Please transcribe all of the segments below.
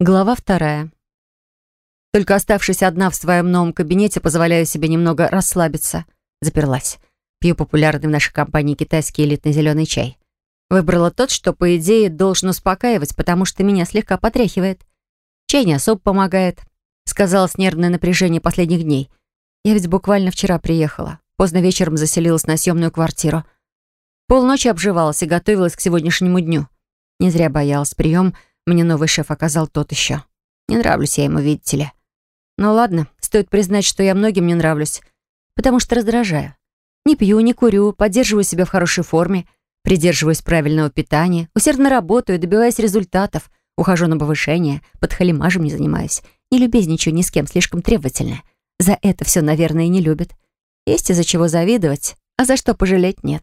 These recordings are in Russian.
Глава вторая. Только оставшись одна в своем новом кабинете, позволяю себе немного расслабиться. Заперлась. Пью популярный в нашей компании китайский элитный зеленый чай. Выбрала тот, что, по идее, должен успокаивать, потому что меня слегка потряхивает. Чай не особо помогает. Сказалось нервное напряжение последних дней. Я ведь буквально вчера приехала. Поздно вечером заселилась на съемную квартиру. Полночи обживалась и готовилась к сегодняшнему дню. Не зря боялась. Прием — мне новый шеф оказал тот еще. Не нравлюсь я ему, видите ли. Ну ладно, стоит признать, что я многим не нравлюсь, потому что раздражаю. Не пью, не курю, поддерживаю себя в хорошей форме, придерживаюсь правильного питания, усердно работаю, добиваюсь результатов, ухожу на повышение, под халимажем не занимаюсь, не любезничаю ни с кем, слишком требовательно. За это все, наверное, и не любят. Есть из-за чего завидовать, а за что пожалеть нет.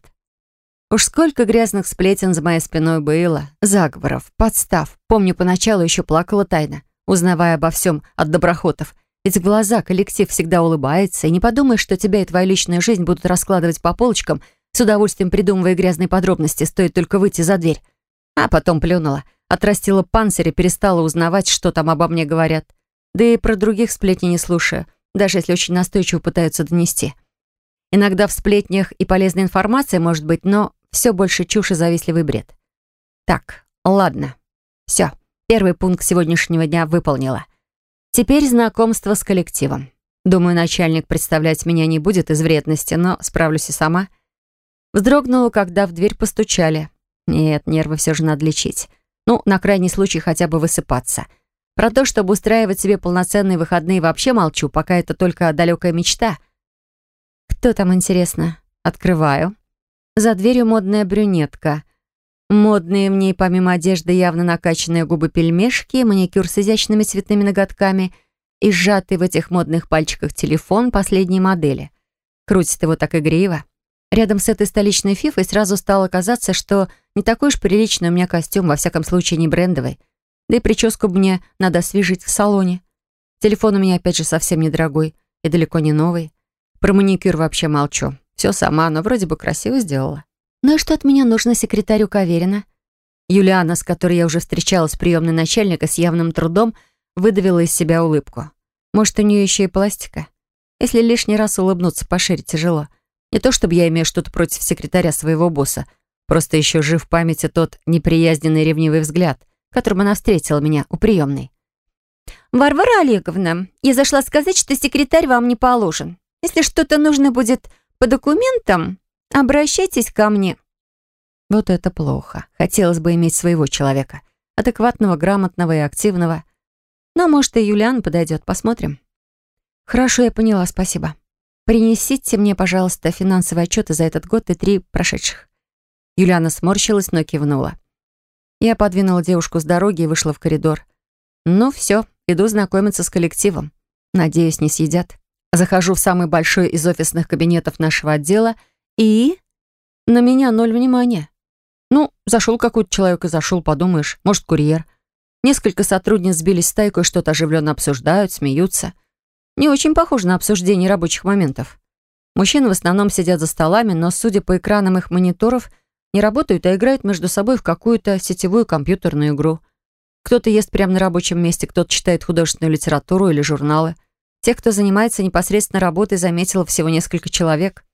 Уж сколько грязных сплетен за моей спиной было, заговоров, подстав. Помню, поначалу еще плакала тайно, узнавая обо всем от доброхотов. Ведь в глаза коллектив всегда улыбается, и не подумаешь, что тебя и твою личную жизнь будут раскладывать по полочкам, с удовольствием придумывая грязные подробности, стоит только выйти за дверь. А потом плюнула, отрастила панцирь и перестала узнавать, что там обо мне говорят. Да и про других сплетни не слушаю, даже если очень настойчиво пытаются донести. Иногда в сплетнях и полезная информация может быть, но все больше чушь и завистливый бред. Так, ладно. Все, первый пункт сегодняшнего дня выполнила. Теперь знакомство с коллективом. Думаю, начальник представлять меня не будет из вредности, но справлюсь и сама. Вздрогнула, когда в дверь постучали. Нет, нервы все же надо лечить. Ну, на крайний случай хотя бы высыпаться. Про то, чтобы устраивать себе полноценные выходные, вообще молчу, пока это только далекая мечта. Кто там, интересно? Открываю. За дверью модная брюнетка. Модные в ней, помимо одежды, явно накачанные губы пельмешки, маникюр с изящными цветными ноготками и сжатый в этих модных пальчиках телефон последней модели. Крутит его так игриво. Рядом с этой столичной фифой сразу стало казаться, что не такой уж приличный у меня костюм, во всяком случае не брендовый. Да и прическу мне надо освежить в салоне. Телефон у меня опять же совсем недорогой и далеко не новый. Про маникюр вообще молчу. Все сама, но вроде бы красиво сделала. Ну и что от меня нужно секретарю Каверина? Юлиана, с которой я уже встречалась приемной начальника, с явным трудом выдавила из себя улыбку. Может, у нее еще и пластика? Если лишний раз улыбнуться пошире тяжело. Не то чтобы я имею что-то против секретаря своего босса, просто еще жив в памяти тот неприязненный ревнивый взгляд, которым она встретила меня у приемной. «Варвара Олеговна, я зашла сказать, что секретарь вам не положен. Если что-то нужно будет по документам обращайтесь ко мне». Вот это плохо. Хотелось бы иметь своего человека. Адекватного, грамотного и активного. Но, может, и Юлиан подойдет. Посмотрим. Хорошо, я поняла, спасибо. Принесите мне, пожалуйста, финансовые отчеты за этот год и три прошедших. Юлиана сморщилась, но кивнула. Я подвинула девушку с дороги и вышла в коридор. Ну все, иду знакомиться с коллективом. Надеюсь, не съедят. Захожу в самый большой из офисных кабинетов нашего отдела и... На меня ноль внимания. Ну, зашел какой-то человек и зашел, подумаешь, может, курьер. Несколько сотрудниц сбились в стайку и что-то оживленно обсуждают, смеются. Не очень похоже на обсуждение рабочих моментов. Мужчины в основном сидят за столами, но, судя по экранам их мониторов, не работают, а играют между собой в какую-то сетевую компьютерную игру. Кто-то ест прямо на рабочем месте, кто-то читает художественную литературу или журналы. Тех, кто занимается непосредственно работой, заметила всего несколько человек.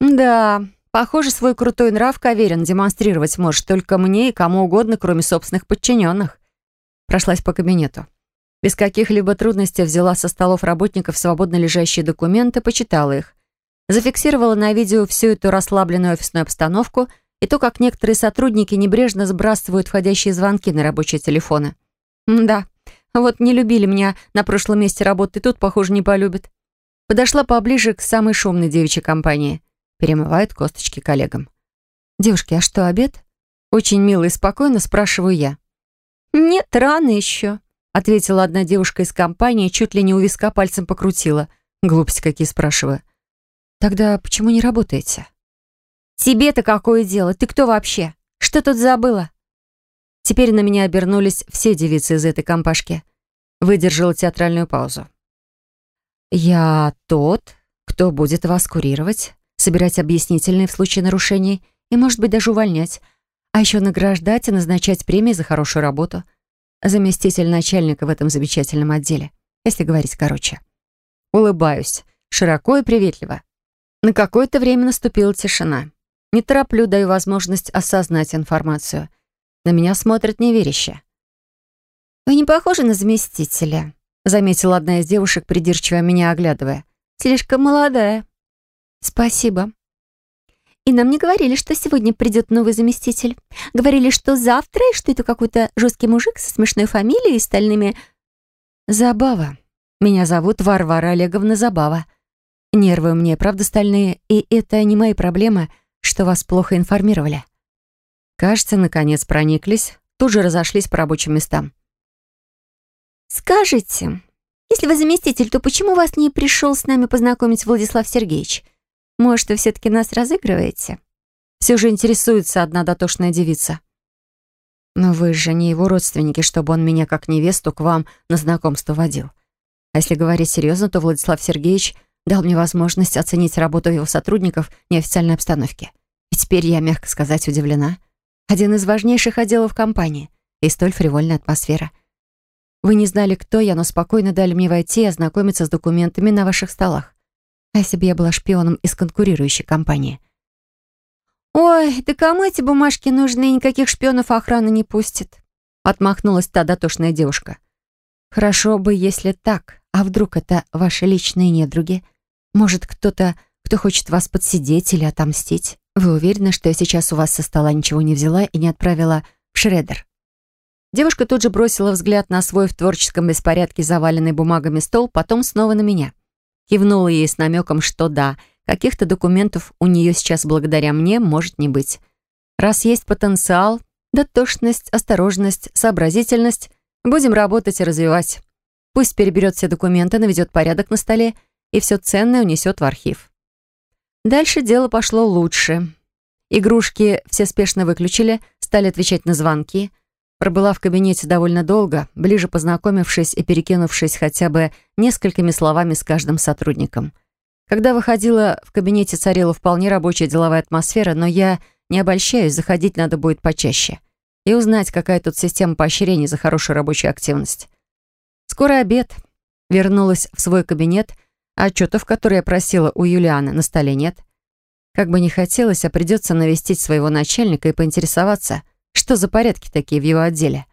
Да, похоже, свой крутой нрав Каверин демонстрировать может только мне и кому угодно, кроме собственных подчиненных. Прошлась по кабинету. Без каких-либо трудностей взяла со столов работников свободно лежащие документы, почитала их. Зафиксировала на видео всю эту расслабленную офисную обстановку и то, как некоторые сотрудники небрежно сбрасывают входящие звонки на рабочие телефоны. да, вот не любили меня на прошлом месте работы, тут, похоже, не полюбят. Подошла поближе к самой шумной девичьей компании. Перемывает косточки коллегам. «Девушки, а что, обед?» Очень мило и спокойно спрашиваю я. «Нет, рано еще», — ответила одна девушка из компании, чуть ли не у виска пальцем покрутила. Глупости какие, спрашиваю. «Тогда почему не работаете?» «Тебе-то какое дело? Ты кто вообще? Что тут забыла?» Теперь на меня обернулись все девицы из этой компашки. Выдержала театральную паузу. «Я тот, кто будет вас курировать, собирать объяснительные в случае нарушений и, может быть, даже увольнять, а еще награждать и назначать премии за хорошую работу. заместитель начальника в этом замечательном отделе, если говорить короче. Улыбаюсь, широко и приветливо. На какое-то время наступила тишина. Не тороплю, даю возможность осознать информацию. На меня смотрят неверяще. «Вы не похожи на заместителя», — заметила одна из девушек, придирчиво меня оглядывая. «Слишком молодая». «Спасибо». «И нам не говорили, что сегодня придет новый заместитель. Говорили, что завтра, и что это какой-то жесткий мужик со смешной фамилией и стальными...» «Забава. Меня зовут Варвара Олеговна Забава. Нервы у меня, правда, стальные, и это не мои проблемы, что вас плохо информировали». Кажется, наконец прониклись, тут же разошлись по рабочим местам. «Скажите, если вы заместитель, то почему вас не пришел с нами познакомить Владислав Сергеевич? Может, вы все-таки нас разыгрываете?» Все же интересуется одна дотошная девица. «Но вы же не его родственники, чтобы он меня как невесту к вам на знакомство водил. А если говорить серьезно, то Владислав Сергеевич дал мне возможность оценить работу его сотрудников в неофициальной обстановке. И теперь я, мягко сказать, удивлена. Один из важнейших отделов компании и столь фривольная атмосфера — вы не знали, кто я, но спокойно дали мне войти и ознакомиться с документами на ваших столах. А если бы я была шпионом из конкурирующей компании? «Ой, да кому эти бумажки нужны? Никаких шпионов охрана не пустит», отмахнулась та дотошная девушка. «Хорошо бы, если так. А вдруг это ваши личные недруги? Может, кто-то, кто хочет вас подсидеть или отомстить? Вы уверены, что я сейчас у вас со стола ничего не взяла и не отправила в шредер?» Девушка тут же бросила взгляд на свой в творческом беспорядке заваленный бумагами стол, потом снова на меня. Кивнула ей с намеком, что да, каких-то документов у нее сейчас благодаря мне может не быть. Раз есть потенциал, дотошность, осторожность, сообразительность, будем работать и развивать. Пусть переберет все документы, наведет порядок на столе и все ценное унесет в архив. Дальше дело пошло лучше. Игрушки все спешно выключили, стали отвечать на звонки — Пробыла в кабинете довольно долго, ближе познакомившись и перекинувшись хотя бы несколькими словами с каждым сотрудником. Когда выходила, в кабинете царила вполне рабочая деловая атмосфера, но я не обольщаюсь, заходить надо будет почаще. И узнать, какая тут система поощрений за хорошую рабочую активность. Скоро обед. Вернулась в свой кабинет, отчетов, которые я просила у Юлианы, на столе нет. Как бы не хотелось, а придется навестить своего начальника и поинтересоваться — что за порядки такие в его отделе?